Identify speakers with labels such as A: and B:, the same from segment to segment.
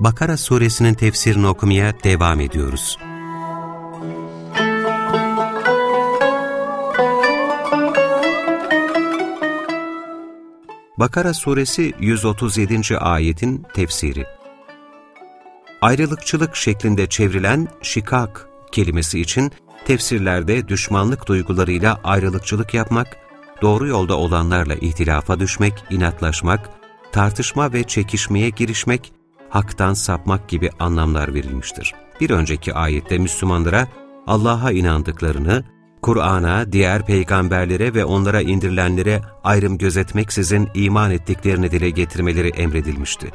A: Bakara suresinin tefsirini okumaya devam ediyoruz. Bakara suresi 137. ayetin tefsiri Ayrılıkçılık şeklinde çevrilen şikak kelimesi için tefsirlerde düşmanlık duygularıyla ayrılıkçılık yapmak, doğru yolda olanlarla ihtilafa düşmek, inatlaşmak, tartışma ve çekişmeye girişmek, haktan sapmak gibi anlamlar verilmiştir. Bir önceki ayette Müslümanlara Allah'a inandıklarını, Kur'an'a, diğer peygamberlere ve onlara indirilenlere ayrım gözetmeksizin iman ettiklerini dile getirmeleri emredilmişti.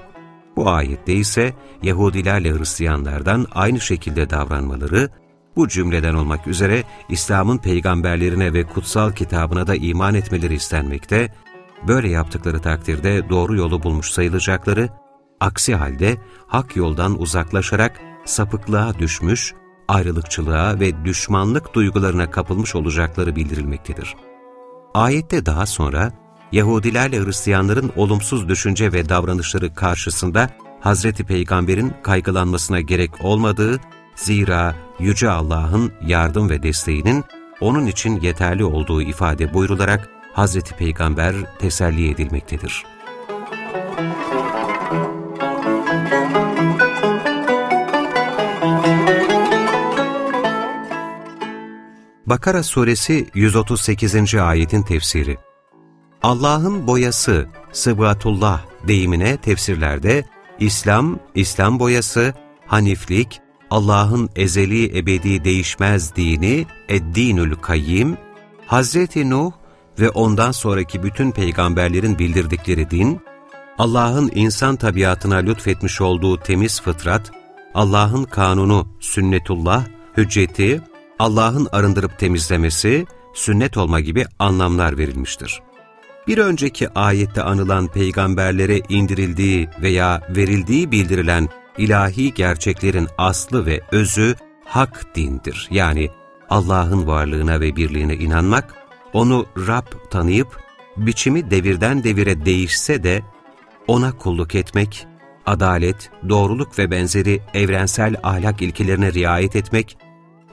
A: Bu ayette ise Yahudilerle Hristiyanlardan aynı şekilde davranmaları, bu cümleden olmak üzere İslam'ın peygamberlerine ve kutsal kitabına da iman etmeleri istenmekte, böyle yaptıkları takdirde doğru yolu bulmuş sayılacakları, aksi halde hak yoldan uzaklaşarak sapıklığa düşmüş, ayrılıkçılığa ve düşmanlık duygularına kapılmış olacakları bildirilmektedir. Ayette daha sonra, Yahudilerle Hristiyanların olumsuz düşünce ve davranışları karşısında Hazreti Peygamber'in kaygılanmasına gerek olmadığı, zira Yüce Allah'ın yardım ve desteğinin onun için yeterli olduğu ifade buyrularak Hazreti Peygamber teselli edilmektedir. Bakara suresi 138. ayetin tefsiri Allah'ın boyası, sıbgatullah deyimine tefsirlerde İslam, İslam boyası, haniflik, Allah'ın ezeli ebedi değişmez dini, Eddinül Kayyim, Hazreti Nuh ve ondan sonraki bütün peygamberlerin bildirdikleri din, Allah'ın insan tabiatına lütfetmiş olduğu temiz fıtrat, Allah'ın kanunu, sünnetullah, hücceti, Allah'ın arındırıp temizlemesi, sünnet olma gibi anlamlar verilmiştir. Bir önceki ayette anılan peygamberlere indirildiği veya verildiği bildirilen ilahi gerçeklerin aslı ve özü hak dindir. Yani Allah'ın varlığına ve birliğine inanmak, onu Rab tanıyıp, biçimi devirden devire değişse de ona kulluk etmek, adalet, doğruluk ve benzeri evrensel ahlak ilkelerine riayet etmek,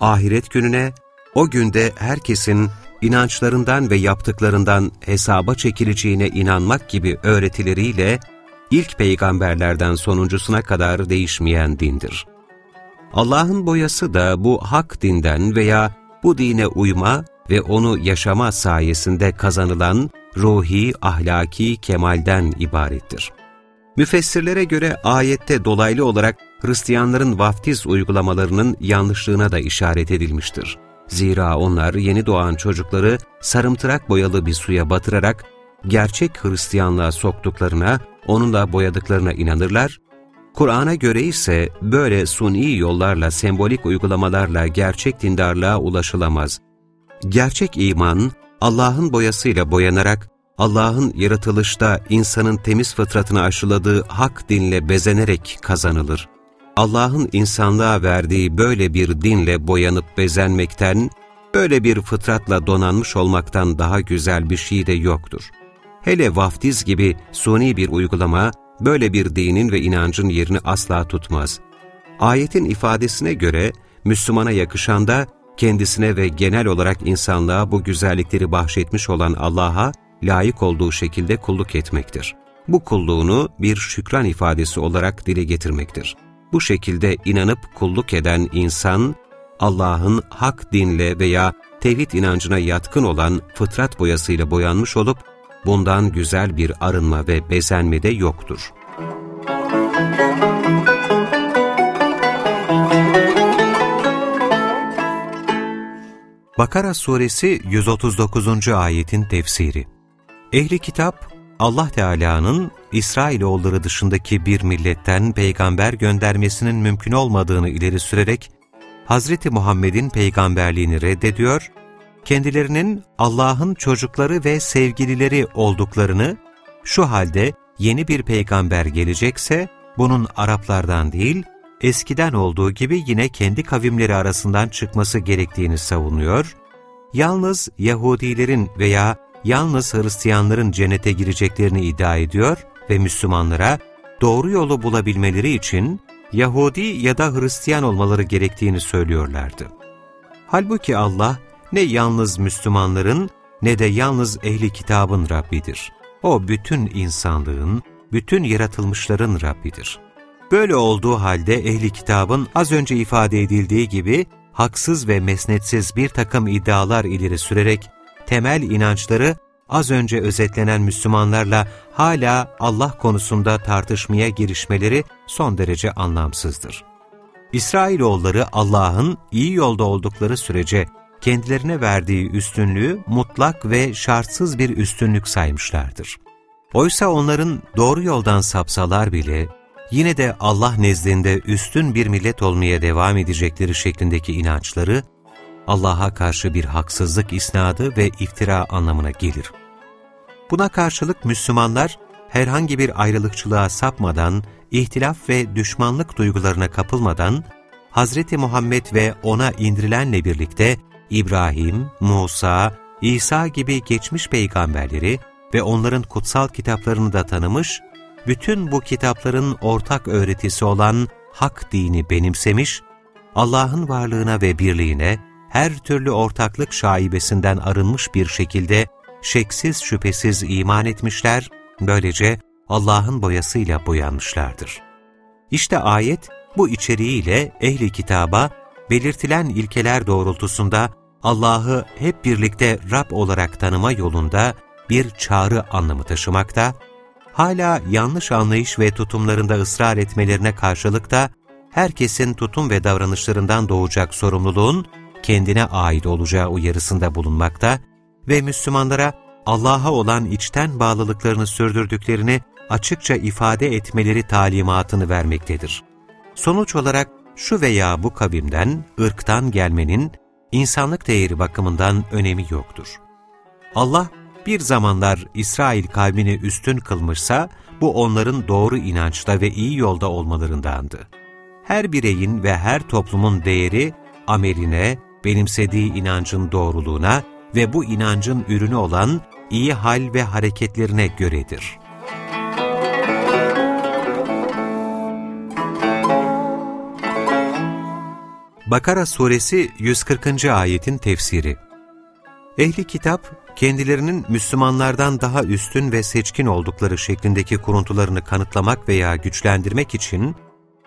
A: ahiret gününe, o günde herkesin inançlarından ve yaptıklarından hesaba çekileceğine inanmak gibi öğretileriyle ilk peygamberlerden sonuncusuna kadar değişmeyen dindir. Allah'ın boyası da bu hak dinden veya bu dine uyma ve onu yaşama sayesinde kazanılan ruhi, ahlaki kemalden ibarettir. Müfessirlere göre ayette dolaylı olarak Hristiyanların vaftiz uygulamalarının yanlışlığına da işaret edilmiştir. Zira onlar yeni doğan çocukları sarımtırak boyalı bir suya batırarak gerçek Hristiyanlığa soktuklarına, onunla boyadıklarına inanırlar, Kur'an'a göre ise böyle suni yollarla, sembolik uygulamalarla gerçek dindarlığa ulaşılamaz. Gerçek iman, Allah'ın boyasıyla boyanarak, Allah'ın yaratılışta insanın temiz fıtratını aşıladığı hak dinle bezenerek kazanılır. Allah'ın insanlığa verdiği böyle bir dinle boyanıp bezenmekten, böyle bir fıtratla donanmış olmaktan daha güzel bir şey de yoktur. Hele vaftiz gibi suni bir uygulama, böyle bir dinin ve inancın yerini asla tutmaz. Ayetin ifadesine göre, Müslümana yakışan da, kendisine ve genel olarak insanlığa bu güzellikleri bahşetmiş olan Allah'a layık olduğu şekilde kulluk etmektir. Bu kulluğunu bir şükran ifadesi olarak dile getirmektir. Bu şekilde inanıp kulluk eden insan, Allah'ın hak dinle veya tevhid inancına yatkın olan fıtrat boyasıyla boyanmış olup, bundan güzel bir arınma ve bezenme de yoktur. Bakara suresi 139. ayetin tefsiri Ehli kitap, Allah Teala'nın İsrailoğulları dışındaki bir milletten peygamber göndermesinin mümkün olmadığını ileri sürerek Hz. Muhammed'in peygamberliğini reddediyor, kendilerinin Allah'ın çocukları ve sevgilileri olduklarını, şu halde yeni bir peygamber gelecekse bunun Araplardan değil, eskiden olduğu gibi yine kendi kavimleri arasından çıkması gerektiğini savunuyor, yalnız Yahudilerin veya yalnız Hristiyanların cennete gireceklerini iddia ediyor ve Müslümanlara doğru yolu bulabilmeleri için Yahudi ya da Hristiyan olmaları gerektiğini söylüyorlardı. Halbuki Allah ne yalnız Müslümanların ne de yalnız ehli kitabın Rabbidir. O bütün insanlığın, bütün yaratılmışların Rabbidir. Böyle olduğu halde ehli kitabın az önce ifade edildiği gibi haksız ve mesnetsiz bir takım iddialar ileri sürerek temel inançları az önce özetlenen Müslümanlarla hala Allah konusunda tartışmaya girişmeleri son derece anlamsızdır. İsrailoğulları Allah'ın iyi yolda oldukları sürece kendilerine verdiği üstünlüğü mutlak ve şartsız bir üstünlük saymışlardır. Oysa onların doğru yoldan sapsalar bile yine de Allah nezdinde üstün bir millet olmaya devam edecekleri şeklindeki inançları, Allah'a karşı bir haksızlık isnadı ve iftira anlamına gelir. Buna karşılık Müslümanlar, herhangi bir ayrılıkçılığa sapmadan, ihtilaf ve düşmanlık duygularına kapılmadan, Hz. Muhammed ve ona indirilenle birlikte İbrahim, Musa, İsa gibi geçmiş peygamberleri ve onların kutsal kitaplarını da tanımış bütün bu kitapların ortak öğretisi olan hak dini benimsemiş, Allah'ın varlığına ve birliğine her türlü ortaklık şaibesinden arınmış bir şekilde şeksiz şüphesiz iman etmişler, böylece Allah'ın boyasıyla boyanmışlardır. İşte ayet bu içeriğiyle ehli kitaba belirtilen ilkeler doğrultusunda Allah'ı hep birlikte Rab olarak tanıma yolunda bir çağrı anlamı taşımakta hala yanlış anlayış ve tutumlarında ısrar etmelerine karşılık da herkesin tutum ve davranışlarından doğacak sorumluluğun kendine ait olacağı uyarısında bulunmakta ve Müslümanlara Allah'a olan içten bağlılıklarını sürdürdüklerini açıkça ifade etmeleri talimatını vermektedir. Sonuç olarak şu veya bu kavimden, ırktan gelmenin insanlık değeri bakımından önemi yoktur. Allah bir zamanlar İsrail kavmini üstün kılmışsa, bu onların doğru inançta ve iyi yolda olmalarındandı. Her bireyin ve her toplumun değeri, ameline, benimsediği inancın doğruluğuna ve bu inancın ürünü olan iyi hal ve hareketlerine göredir. Bakara Suresi 140. ayetin tefsiri Ehli kitap, kendilerinin Müslümanlardan daha üstün ve seçkin oldukları şeklindeki kuruntularını kanıtlamak veya güçlendirmek için,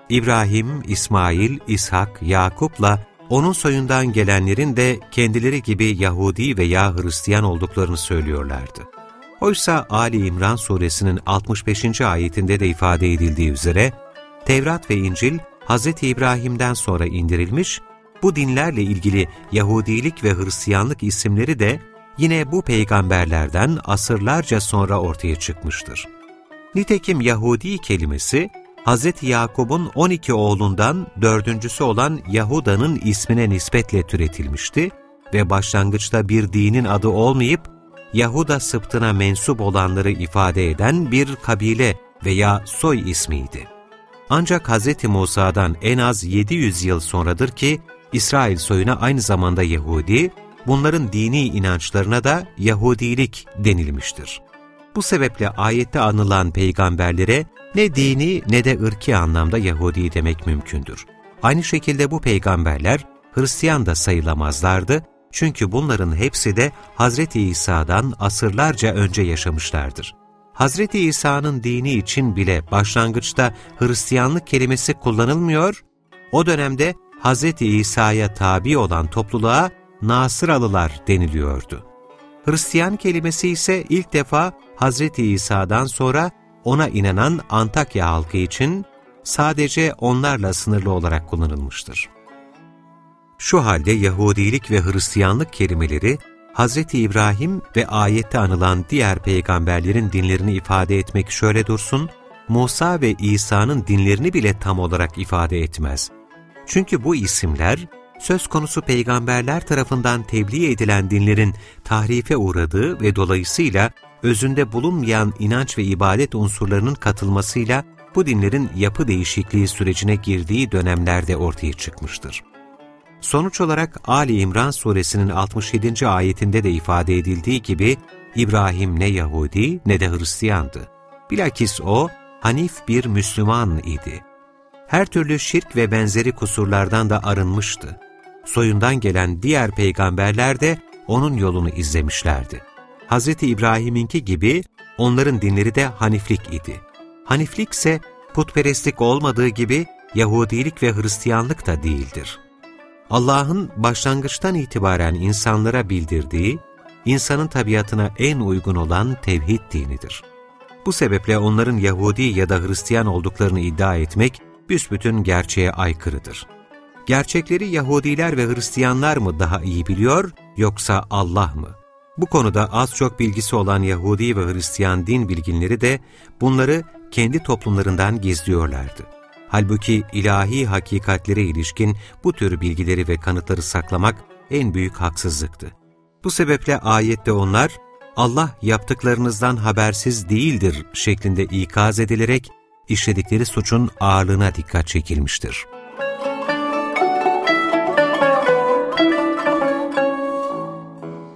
A: İbrahim, İsmail, İshak, Yakup'la onun soyundan gelenlerin de kendileri gibi Yahudi veya Hristiyan olduklarını söylüyorlardı. Oysa Ali İmran suresinin 65. ayetinde de ifade edildiği üzere, Tevrat ve İncil, Hz. İbrahim'den sonra indirilmiş bu dinlerle ilgili Yahudilik ve Hristiyanlık isimleri de yine bu peygamberlerden asırlarca sonra ortaya çıkmıştır. Nitekim Yahudi kelimesi, Hz. Yakub'un 12 oğlundan dördüncüsü olan Yahuda'nın ismine nispetle türetilmişti ve başlangıçta bir dinin adı olmayıp, Yahuda sıptına mensup olanları ifade eden bir kabile veya soy ismiydi. Ancak Hz. Musa'dan en az 700 yıl sonradır ki, İsrail soyuna aynı zamanda Yahudi, bunların dini inançlarına da Yahudilik denilmiştir. Bu sebeple ayette anılan peygamberlere ne dini ne de ırki anlamda Yahudi demek mümkündür. Aynı şekilde bu peygamberler Hristiyan da sayılamazlardı çünkü bunların hepsi de Hz. İsa'dan asırlarca önce yaşamışlardır. Hz. İsa'nın dini için bile başlangıçta Hristiyanlık kelimesi kullanılmıyor, o dönemde Hz. İsa'ya tabi olan topluluğa Nasıralılar deniliyordu. Hristiyan kelimesi ise ilk defa Hz. İsa'dan sonra ona inanan Antakya halkı için sadece onlarla sınırlı olarak kullanılmıştır. Şu halde Yahudilik ve Hristiyanlık kelimeleri Hz. İbrahim ve ayette anılan diğer peygamberlerin dinlerini ifade etmek şöyle dursun, Musa ve İsa'nın dinlerini bile tam olarak ifade etmez. Çünkü bu isimler, söz konusu peygamberler tarafından tebliğ edilen dinlerin tahrife uğradığı ve dolayısıyla özünde bulunmayan inanç ve ibadet unsurlarının katılmasıyla bu dinlerin yapı değişikliği sürecine girdiği dönemlerde ortaya çıkmıştır. Sonuç olarak Ali İmran suresinin 67. ayetinde de ifade edildiği gibi İbrahim ne Yahudi ne de Hristiyandı. Bilakis o Hanif bir Müslüman idi. Her türlü şirk ve benzeri kusurlardan da arınmıştı. Soyundan gelen diğer peygamberler de onun yolunu izlemişlerdi. Hz. İbrahim'inki gibi onların dinleri de Haniflik idi. Haniflik ise putperestlik olmadığı gibi Yahudilik ve Hristiyanlık da değildir. Allah'ın başlangıçtan itibaren insanlara bildirdiği, insanın tabiatına en uygun olan tevhid dinidir. Bu sebeple onların Yahudi ya da Hristiyan olduklarını iddia etmek büsbütün gerçeğe aykırıdır. Gerçekleri Yahudiler ve Hristiyanlar mı daha iyi biliyor, yoksa Allah mı? Bu konuda az çok bilgisi olan Yahudi ve Hristiyan din bilginleri de bunları kendi toplumlarından gizliyorlardı. Halbuki ilahi hakikatlere ilişkin bu tür bilgileri ve kanıtları saklamak en büyük haksızlıktı. Bu sebeple ayette onlar, Allah yaptıklarınızdan habersiz değildir şeklinde ikaz edilerek işledikleri suçun ağırlığına dikkat çekilmiştir.